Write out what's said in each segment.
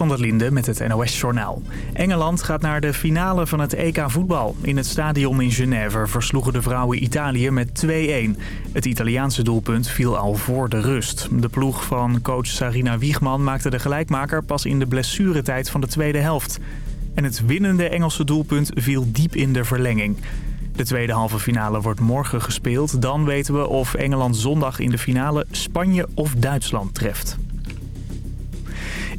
van der Linde met het NOS-journaal. Engeland gaat naar de finale van het EK voetbal. In het stadion in Genève versloegen de vrouwen Italië met 2-1. Het Italiaanse doelpunt viel al voor de rust. De ploeg van coach Sarina Wiegman maakte de gelijkmaker pas in de blessuretijd van de tweede helft. En het winnende Engelse doelpunt viel diep in de verlenging. De tweede halve finale wordt morgen gespeeld. Dan weten we of Engeland zondag in de finale Spanje of Duitsland treft.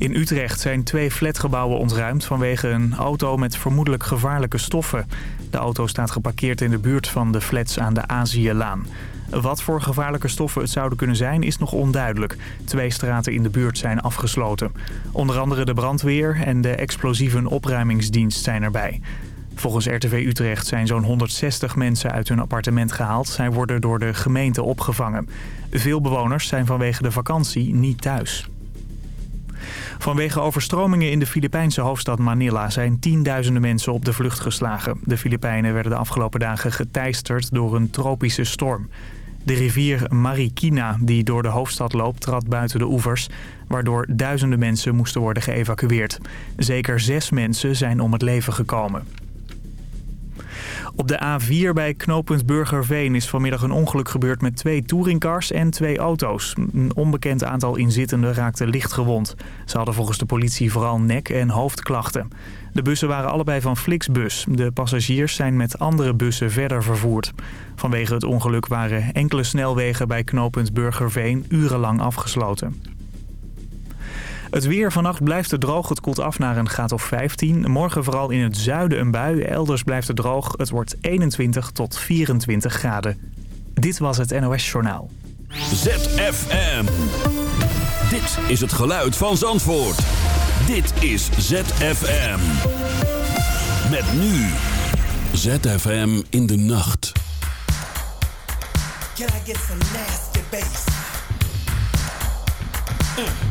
In Utrecht zijn twee flatgebouwen ontruimd vanwege een auto met vermoedelijk gevaarlijke stoffen. De auto staat geparkeerd in de buurt van de flats aan de Aziëlaan. Wat voor gevaarlijke stoffen het zouden kunnen zijn is nog onduidelijk. Twee straten in de buurt zijn afgesloten. Onder andere de brandweer en de explosieve opruimingsdienst zijn erbij. Volgens RTV Utrecht zijn zo'n 160 mensen uit hun appartement gehaald. Zij worden door de gemeente opgevangen. Veel bewoners zijn vanwege de vakantie niet thuis. Vanwege overstromingen in de Filipijnse hoofdstad Manila zijn tienduizenden mensen op de vlucht geslagen. De Filipijnen werden de afgelopen dagen geteisterd door een tropische storm. De rivier Marikina, die door de hoofdstad loopt, trad buiten de oevers... waardoor duizenden mensen moesten worden geëvacueerd. Zeker zes mensen zijn om het leven gekomen. Op de A4 bij knooppunt Burgerveen is vanmiddag een ongeluk gebeurd met twee touringcars en twee auto's. Een onbekend aantal inzittenden raakte licht gewond. Ze hadden volgens de politie vooral nek- en hoofdklachten. De bussen waren allebei van Flixbus. De passagiers zijn met andere bussen verder vervoerd. Vanwege het ongeluk waren enkele snelwegen bij knooppunt Burgerveen urenlang afgesloten. Het weer vannacht blijft het droog. Het koelt af naar een graad of 15. Morgen vooral in het zuiden een bui. Elders blijft het droog. Het wordt 21 tot 24 graden. Dit was het NOS Journaal. ZFM. Dit is het geluid van Zandvoort. Dit is ZFM. Met nu. ZFM in de nacht. Can I get some nasty bass? Mm.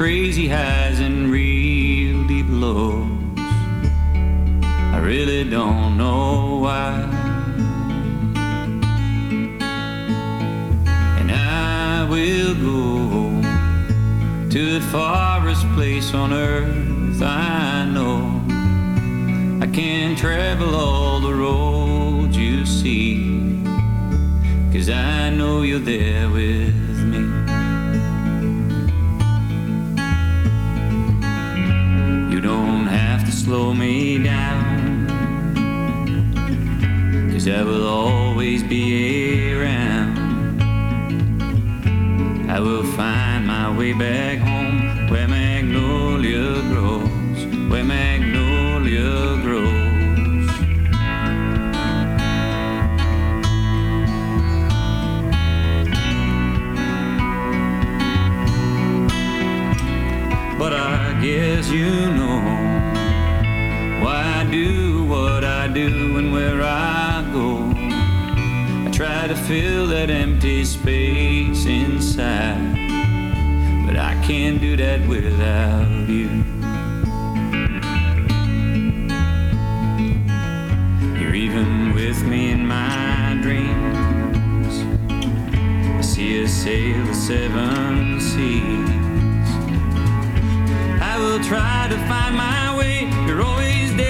crazy highs. seven seas. I will try to find my way. You're always there.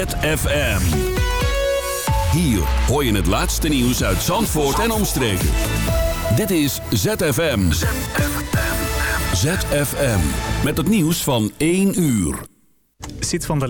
ZFM. Hier hoor je het laatste nieuws uit Zandvoort en omstreken. Dit is ZFM. ZFM. Met het nieuws van 1 uur. Zit van der